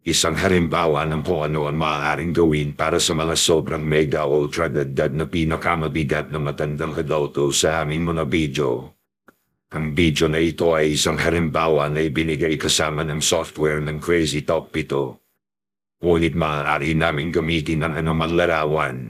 Isang halimbawa ng kung ano ang maaaring gawin para sa mga sobrang mega ultra dadad na pinakamabigat na matandang adulto sa aming mga video. Ang video na ito ay isang halimbawa na ibinigay kasama ng software ng Crazy Top 7. Ngunit maaari namin gamitin ang anumang larawan.